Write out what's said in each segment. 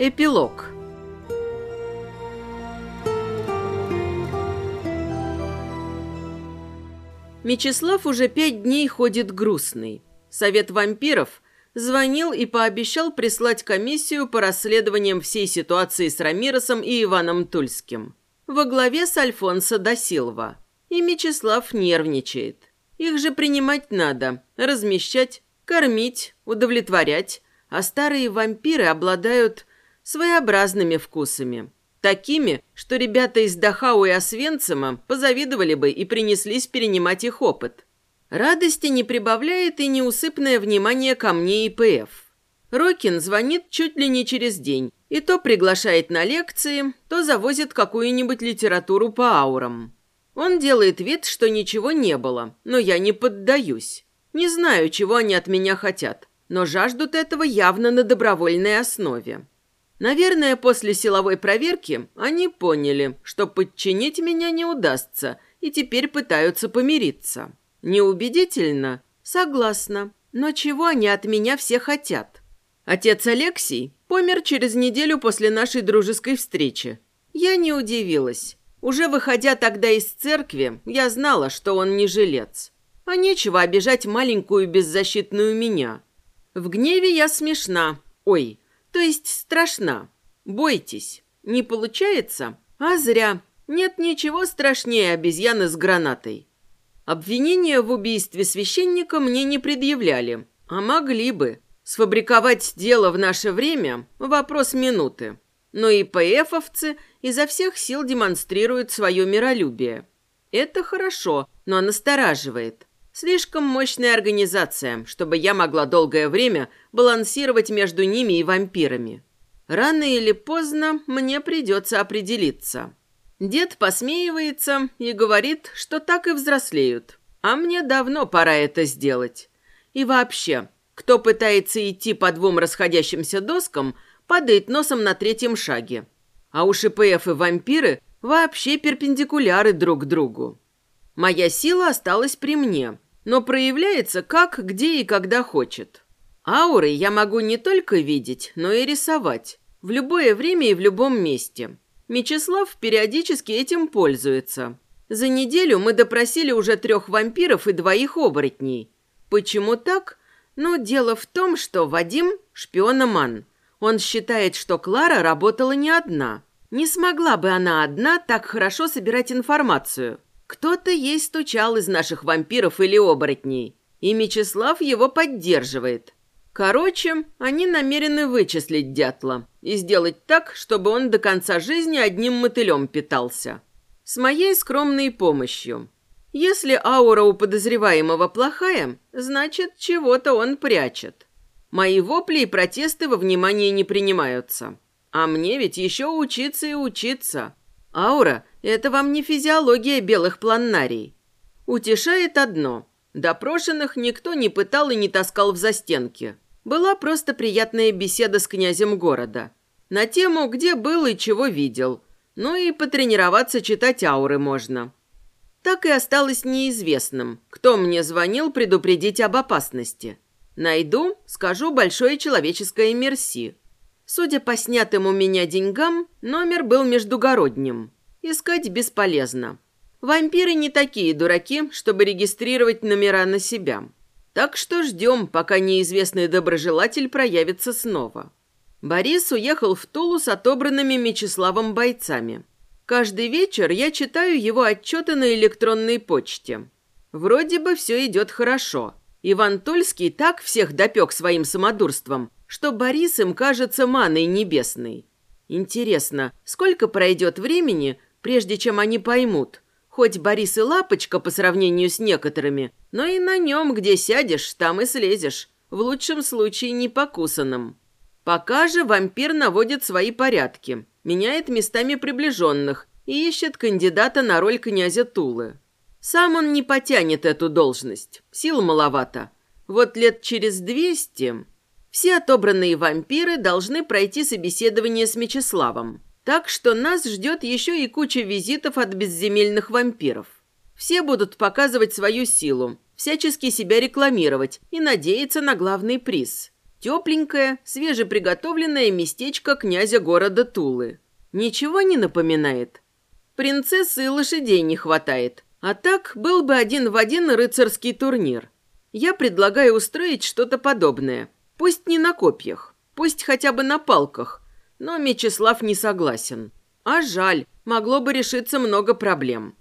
Эпилог Мечислав уже пять дней ходит грустный. Совет вампиров звонил и пообещал прислать комиссию по расследованиям всей ситуации с Рамиросом и Иваном Тульским. Во главе с Альфонсо да Силва. И Мечислав нервничает. Их же принимать надо, размещать, кормить, удовлетворять. А старые вампиры обладают своеобразными вкусами. Такими, что ребята из Дахау и Освенцима позавидовали бы и принеслись перенимать их опыт. Радости не прибавляет и неусыпное внимание ко мне и ПФ. Рокин звонит чуть ли не через день, и то приглашает на лекции, то завозит какую-нибудь литературу по аурам. Он делает вид, что ничего не было, но я не поддаюсь. Не знаю, чего они от меня хотят, но жаждут этого явно на добровольной основе. Наверное, после силовой проверки они поняли, что подчинить меня не удастся, и теперь пытаются помириться. Неубедительно? Согласна. Но чего они от меня все хотят? Отец Алексей помер через неделю после нашей дружеской встречи. Я не удивилась. Уже выходя тогда из церкви, я знала, что он не жилец. А нечего обижать маленькую беззащитную меня. В гневе я смешна. Ой, то есть страшна. Бойтесь. Не получается? А зря. Нет ничего страшнее обезьяны с гранатой. Обвинения в убийстве священника мне не предъявляли, а могли бы. Сфабриковать дело в наше время – вопрос минуты. Но и ПФовцы изо всех сил демонстрируют свое миролюбие. Это хорошо, но настораживает. Слишком мощная организация, чтобы я могла долгое время балансировать между ними и вампирами. Рано или поздно мне придется определиться. Дед посмеивается и говорит, что так и взрослеют. А мне давно пора это сделать. И вообще, кто пытается идти по двум расходящимся доскам, падает носом на третьем шаге. А уж ИПФ и вампиры вообще перпендикуляры друг к другу. Моя сила осталась при мне – но проявляется как, где и когда хочет. Ауры я могу не только видеть, но и рисовать. В любое время и в любом месте. Мечислав периодически этим пользуется. За неделю мы допросили уже трех вампиров и двоих оборотней. Почему так? Ну, дело в том, что Вадим – шпиономан. Он считает, что Клара работала не одна. Не смогла бы она одна так хорошо собирать информацию. Кто-то ей стучал из наших вампиров или оборотней, и Мечислав его поддерживает. Короче, они намерены вычислить дятла и сделать так, чтобы он до конца жизни одним мотылем питался. С моей скромной помощью. Если аура у подозреваемого плохая, значит, чего-то он прячет. Мои вопли и протесты во внимание не принимаются. А мне ведь еще учиться и учиться. Аура – это вам не физиология белых планнарий. Утешает одно. Допрошенных никто не пытал и не таскал в застенки. Была просто приятная беседа с князем города. На тему, где был и чего видел. Ну и потренироваться читать ауры можно. Так и осталось неизвестным, кто мне звонил предупредить об опасности. Найду, скажу большое человеческое мерси. Судя по снятым у меня деньгам, номер был междугородним. Искать бесполезно. Вампиры не такие дураки, чтобы регистрировать номера на себя. Так что ждем, пока неизвестный доброжелатель проявится снова. Борис уехал в Тулу с отобранными Мечиславом бойцами. Каждый вечер я читаю его отчеты на электронной почте. Вроде бы все идет хорошо. Иван Тульский так всех допек своим самодурством, что Борис им кажется маной небесной. Интересно, сколько пройдет времени, прежде чем они поймут, хоть Борис и лапочка по сравнению с некоторыми, но и на нем, где сядешь, там и слезешь, в лучшем случае не покусанным. Пока же вампир наводит свои порядки, меняет местами приближенных и ищет кандидата на роль князя Тулы. Сам он не потянет эту должность, сил маловато. Вот лет через двести все отобранные вампиры должны пройти собеседование с Мечиславом. Так что нас ждет еще и куча визитов от безземельных вампиров. Все будут показывать свою силу, всячески себя рекламировать и надеяться на главный приз. Тепленькое, свежеприготовленное местечко князя города Тулы. Ничего не напоминает? Принцессы и лошадей не хватает. А так был бы один в один рыцарский турнир. Я предлагаю устроить что-то подобное. Пусть не на копьях, пусть хотя бы на палках. Но Мечислав не согласен. А жаль, могло бы решиться много проблем.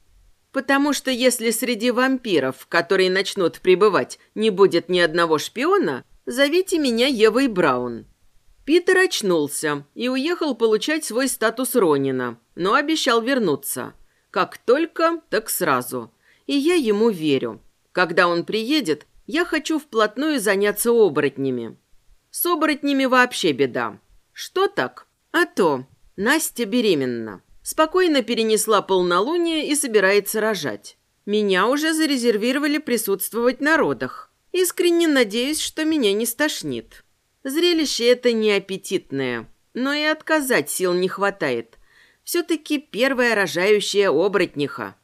Потому что если среди вампиров, которые начнут прибывать, не будет ни одного шпиона, зовите меня Евой Браун. Питер очнулся и уехал получать свой статус Ронина, но обещал вернуться. Как только, так сразу. И я ему верю. Когда он приедет, я хочу вплотную заняться оборотнями. С оборотнями вообще беда. Что так? А то. Настя беременна. Спокойно перенесла полнолуние и собирается рожать. Меня уже зарезервировали присутствовать на родах. Искренне надеюсь, что меня не стошнит. Зрелище это неаппетитное, но и отказать сил не хватает. Все-таки первая рожающая оборотниха.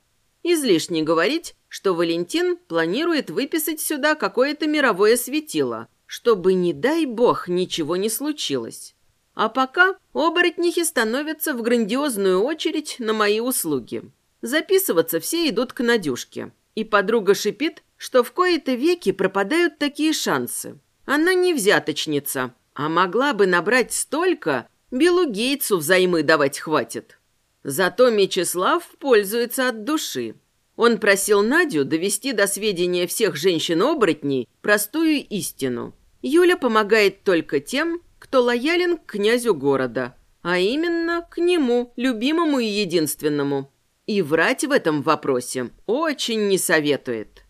Излишне говорить, что Валентин планирует выписать сюда какое-то мировое светило, чтобы, не дай бог, ничего не случилось. А пока оборотнихи становятся в грандиозную очередь на мои услуги. Записываться все идут к Надюшке. И подруга шипит, что в кои-то веки пропадают такие шансы. Она не взяточница, а могла бы набрать столько, Биллу Гейтсу взаймы давать хватит. Зато Мечислав пользуется от души. Он просил Надю довести до сведения всех женщин-оборотней простую истину. Юля помогает только тем, кто лоялен к князю города, а именно к нему, любимому и единственному. И врать в этом вопросе очень не советует.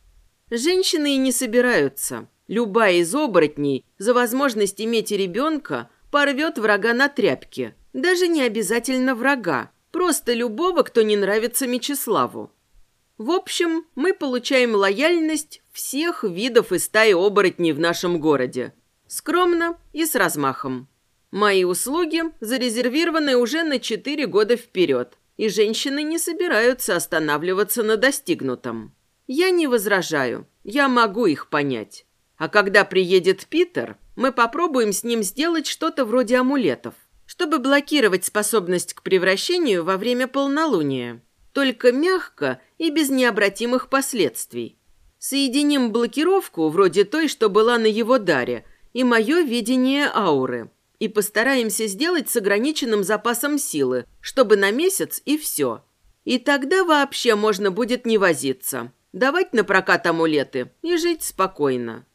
Женщины и не собираются. Любая из оборотней за возможность иметь ребенка порвет врага на тряпке. Даже не обязательно врага, просто любого, кто не нравится Мечиславу. В общем, мы получаем лояльность всех видов и стаи оборотней в нашем городе. Скромно и с размахом. Мои услуги зарезервированы уже на 4 года вперед, и женщины не собираются останавливаться на достигнутом. Я не возражаю, я могу их понять. А когда приедет Питер, мы попробуем с ним сделать что-то вроде амулетов, чтобы блокировать способность к превращению во время полнолуния. Только мягко и без необратимых последствий. Соединим блокировку, вроде той, что была на его даре – и мое видение ауры. И постараемся сделать с ограниченным запасом силы, чтобы на месяц и все. И тогда вообще можно будет не возиться, давать на прокат амулеты и жить спокойно.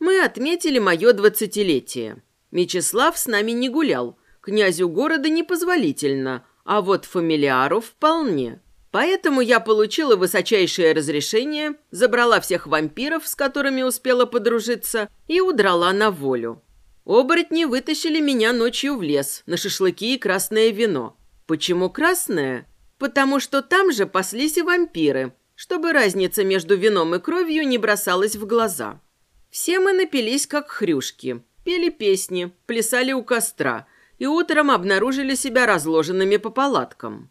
Мы отметили мое двадцатилетие. Мечислав с нами не гулял, князю города непозволительно, а вот фамилиару вполне. Поэтому я получила высочайшее разрешение, забрала всех вампиров, с которыми успела подружиться, и удрала на волю. Оборотни вытащили меня ночью в лес на шашлыки и красное вино. Почему красное? Потому что там же паслись и вампиры, чтобы разница между вином и кровью не бросалась в глаза. Все мы напились, как хрюшки, пели песни, плясали у костра и утром обнаружили себя разложенными по палаткам.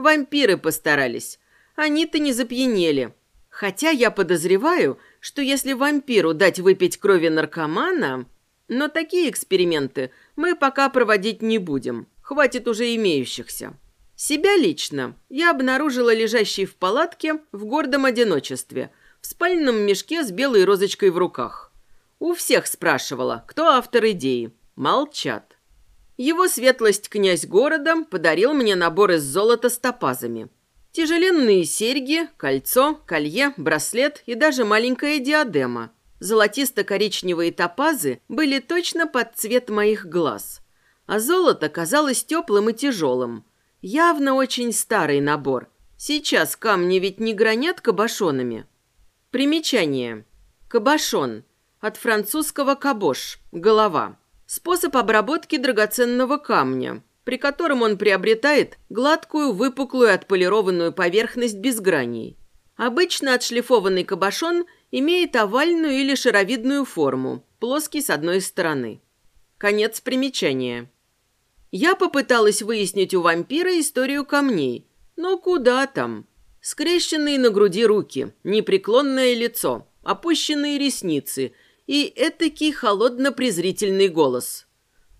Вампиры постарались. Они-то не запьянели. Хотя я подозреваю, что если вампиру дать выпить крови наркомана... Но такие эксперименты мы пока проводить не будем. Хватит уже имеющихся. Себя лично я обнаружила лежащей в палатке в гордом одиночестве, в спальном мешке с белой розочкой в руках. У всех спрашивала, кто автор идеи. Молчат. Его светлость князь города подарил мне набор из золота с топазами. Тяжеленные серьги, кольцо, колье, браслет и даже маленькая диадема. Золотисто-коричневые топазы были точно под цвет моих глаз. А золото казалось теплым и тяжелым. Явно очень старый набор. Сейчас камни ведь не гранят кабошонами. Примечание. Кабошон. От французского кабош – голова. Способ обработки драгоценного камня, при котором он приобретает гладкую, выпуклую, отполированную поверхность без граней. Обычно отшлифованный кабошон имеет овальную или шаровидную форму, плоский с одной стороны. Конец примечания. Я попыталась выяснить у вампира историю камней, но куда там? Скрещенные на груди руки, непреклонное лицо, опущенные ресницы и этакий холодно-презрительный голос.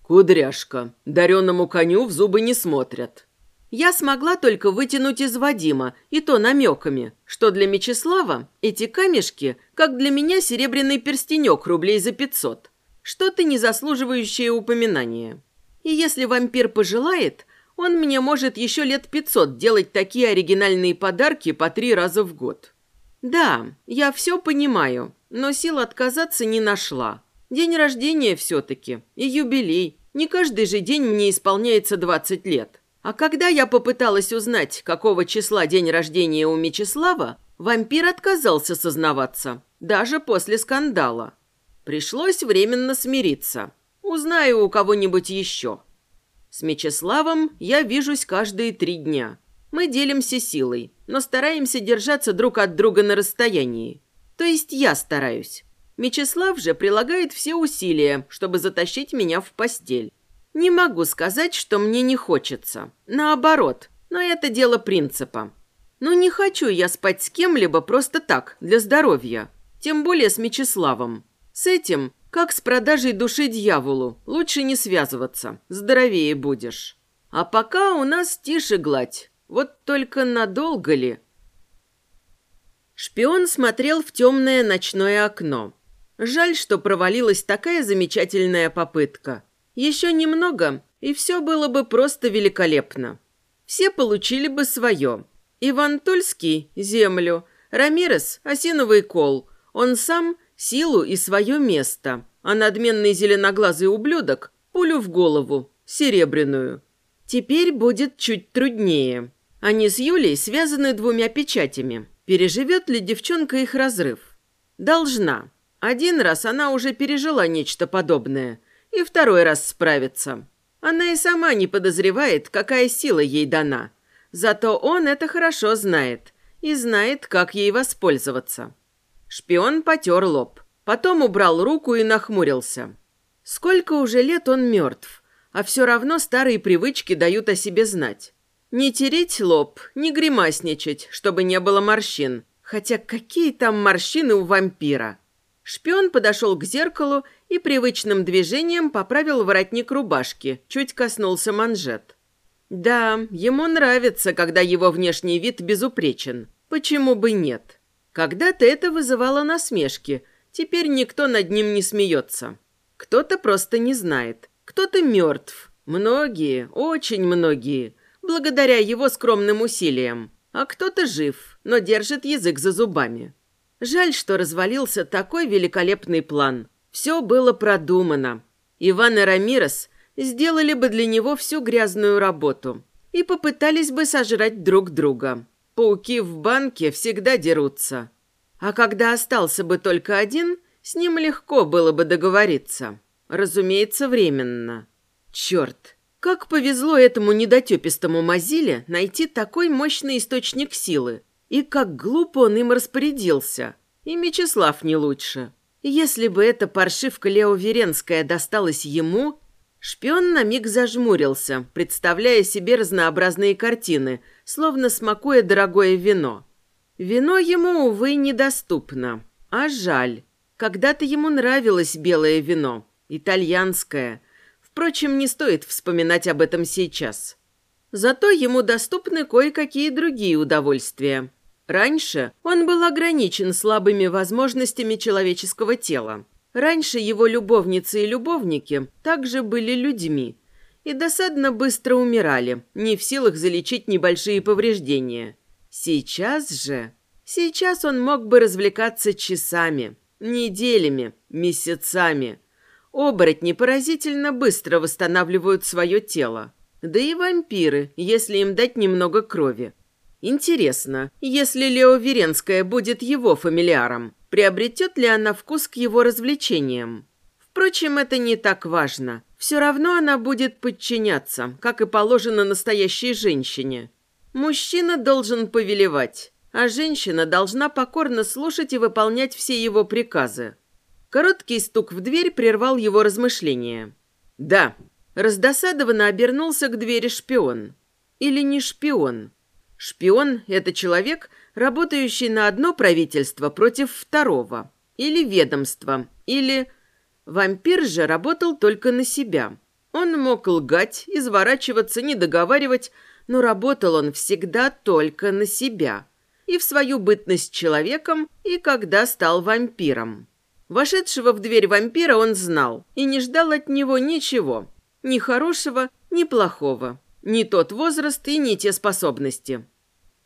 «Кудряшка, дареному коню в зубы не смотрят». Я смогла только вытянуть из Вадима, и то намеками, что для Мечислава эти камешки, как для меня серебряный перстенек рублей за пятьсот. Что-то не заслуживающее упоминания. И если вампир пожелает, он мне может еще лет пятьсот делать такие оригинальные подарки по три раза в год. Да, я все понимаю, но сил отказаться не нашла. День рождения все-таки и юбилей. Не каждый же день мне исполняется двадцать лет. А когда я попыталась узнать, какого числа день рождения у Мечислава, вампир отказался сознаваться, даже после скандала. Пришлось временно смириться. Узнаю у кого-нибудь еще. С Мечиславом я вижусь каждые три дня. Мы делимся силой, но стараемся держаться друг от друга на расстоянии. То есть я стараюсь. Мечислав же прилагает все усилия, чтобы затащить меня в постель. Не могу сказать, что мне не хочется. Наоборот, но это дело принципа. Но не хочу я спать с кем-либо просто так, для здоровья. Тем более с Мечиславом. С этим, как с продажей души дьяволу, лучше не связываться, здоровее будешь. А пока у нас тише гладь. Вот только надолго ли? Шпион смотрел в темное ночное окно. Жаль, что провалилась такая замечательная попытка – еще немного, и все было бы просто великолепно. Все получили бы свое. Иван Тульский – землю, Рамирес – осиновый кол, он сам – силу и свое место, а надменный зеленоглазый ублюдок – пулю в голову, серебряную. Теперь будет чуть труднее. Они с Юлей связаны двумя печатями. Переживет ли девчонка их разрыв? Должна. Один раз она уже пережила нечто подобное – и второй раз справится. Она и сама не подозревает, какая сила ей дана. Зато он это хорошо знает и знает, как ей воспользоваться. Шпион потер лоб, потом убрал руку и нахмурился. Сколько уже лет он мертв, а все равно старые привычки дают о себе знать. Не тереть лоб, не гримасничать, чтобы не было морщин. Хотя какие там морщины у вампира? Шпион подошел к зеркалу и привычным движением поправил воротник рубашки, чуть коснулся манжет. Да, ему нравится, когда его внешний вид безупречен. Почему бы нет? Когда-то это вызывало насмешки, теперь никто над ним не смеется. Кто-то просто не знает, кто-то мертв. Многие, очень многие, благодаря его скромным усилиям. А кто-то жив, но держит язык за зубами. Жаль, что развалился такой великолепный план. Все было продумано. Иван и Рамирес сделали бы для него всю грязную работу и попытались бы сожрать друг друга. Пауки в банке всегда дерутся. А когда остался бы только один, с ним легко было бы договориться. Разумеется, временно. Черт, как повезло этому недотепистому Мазиле найти такой мощный источник силы. И как глупо он им распорядился. И Мечислав не лучше. Если бы эта паршивка Лео Веренская досталась ему... Шпион на миг зажмурился, представляя себе разнообразные картины, словно смакуя дорогое вино. Вино ему, увы, недоступно. А жаль. Когда-то ему нравилось белое вино. Итальянское. Впрочем, не стоит вспоминать об этом сейчас. Зато ему доступны кое-какие другие удовольствия. Раньше он был ограничен слабыми возможностями человеческого тела. Раньше его любовницы и любовники также были людьми и досадно быстро умирали, не в силах залечить небольшие повреждения. Сейчас же... Сейчас он мог бы развлекаться часами, неделями, месяцами. Оборотни поразительно быстро восстанавливают свое тело. Да и вампиры, если им дать немного крови. Интересно, если Лео Веренская будет его фамилиаром, приобретет ли она вкус к его развлечениям? Впрочем, это не так важно. Все равно она будет подчиняться, как и положено настоящей женщине. Мужчина должен повелевать, а женщина должна покорно слушать и выполнять все его приказы. Короткий стук в дверь прервал его размышления. «Да». Раздосадованно обернулся к двери шпион. Или не шпион. Шпион – это человек, работающий на одно правительство против второго. или ведомство, или... Вампир же работал только на себя. Он мог лгать, изворачиваться, не договаривать, но работал он всегда только на себя. И в свою бытность человеком, и когда стал вампиром. Вошедшего в дверь вампира он знал и не ждал от него ничего. Ни хорошего, ни плохого. Ни тот возраст и ни те способности.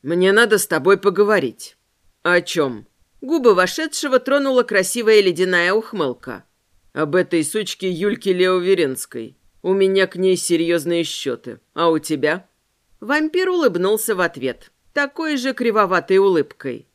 «Мне надо с тобой поговорить». «О чем?» Губы вошедшего тронула красивая ледяная ухмылка. «Об этой сучке Юльке Леоверинской. У меня к ней серьезные счеты. А у тебя?» Вампир улыбнулся в ответ, такой же кривоватой улыбкой.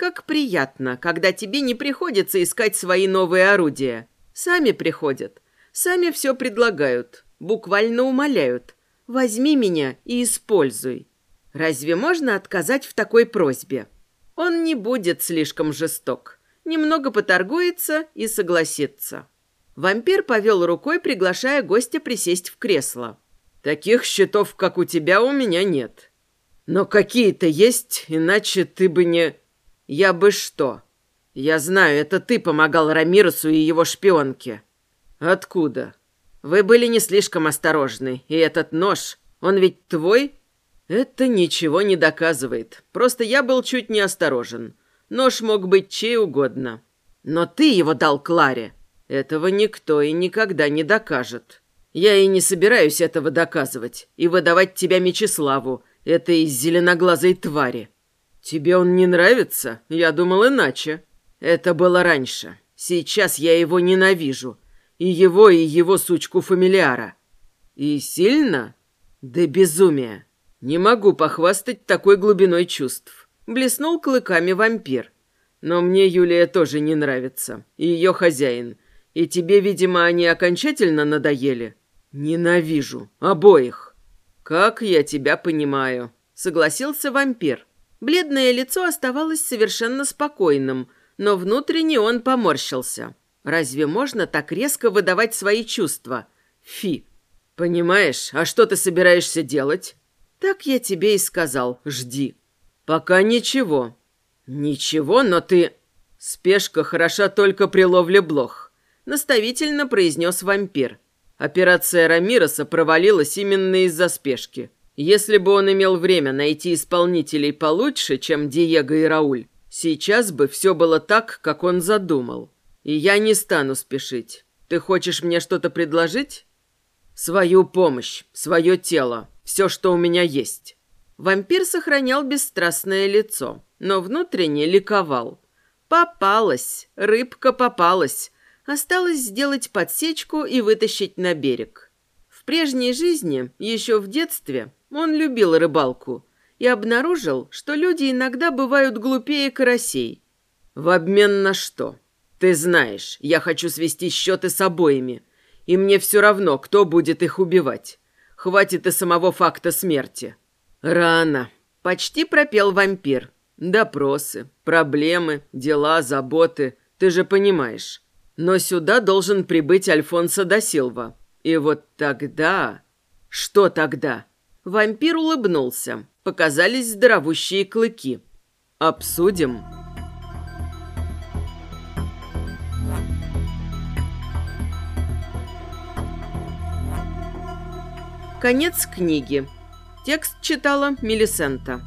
«Как приятно, когда тебе не приходится искать свои новые орудия. Сами приходят, сами все предлагают, буквально умоляют. Возьми меня и используй. Разве можно отказать в такой просьбе?» Он не будет слишком жесток. Немного поторгуется и согласится. Вампир повел рукой, приглашая гостя присесть в кресло. «Таких счетов, как у тебя, у меня нет. Но какие-то есть, иначе ты бы не...» «Я бы что?» «Я знаю, это ты помогал Рамиросу и его шпионке». «Откуда?» «Вы были не слишком осторожны, и этот нож, он ведь твой?» Это ничего не доказывает. Просто я был чуть не осторожен. Нож мог быть чей угодно. Но ты его дал Кларе. Этого никто и никогда не докажет. Я и не собираюсь этого доказывать и выдавать тебя Мечиславу, этой зеленоглазой твари. Тебе он не нравится? Я думал иначе. Это было раньше. Сейчас я его ненавижу. И его, и его сучку-фамилиара. И сильно? Да безумие. «Не могу похвастать такой глубиной чувств», — блеснул клыками вампир. «Но мне Юлия тоже не нравится, и ее хозяин. И тебе, видимо, они окончательно надоели?» «Ненавижу. Обоих». «Как я тебя понимаю», — согласился вампир. Бледное лицо оставалось совершенно спокойным, но внутренне он поморщился. «Разве можно так резко выдавать свои чувства? Фи!» «Понимаешь, а что ты собираешься делать?» «Так я тебе и сказал. Жди». «Пока ничего». «Ничего, но ты...» «Спешка хороша только при ловле блох», — наставительно произнес вампир. Операция Рамироса провалилась именно из-за спешки. Если бы он имел время найти исполнителей получше, чем Диего и Рауль, сейчас бы все было так, как он задумал. И я не стану спешить. Ты хочешь мне что-то предложить? Свою помощь, свое тело, все, что у меня есть». Вампир сохранял бесстрастное лицо, но внутренне ликовал. «Попалась! Рыбка попалась!» Осталось сделать подсечку и вытащить на берег. В прежней жизни, еще в детстве, он любил рыбалку и обнаружил, что люди иногда бывают глупее карасей. «В обмен на что? Ты знаешь, я хочу свести счеты с обоими, и мне все равно, кто будет их убивать. Хватит и самого факта смерти. Рано. Почти пропел вампир. Допросы, проблемы, дела, заботы. Ты же понимаешь. Но сюда должен прибыть Альфонсо да Силва. И вот тогда... Что тогда? Вампир улыбнулся. Показались здоровущие клыки. Обсудим. Конец книги. Текст читала Мелисента.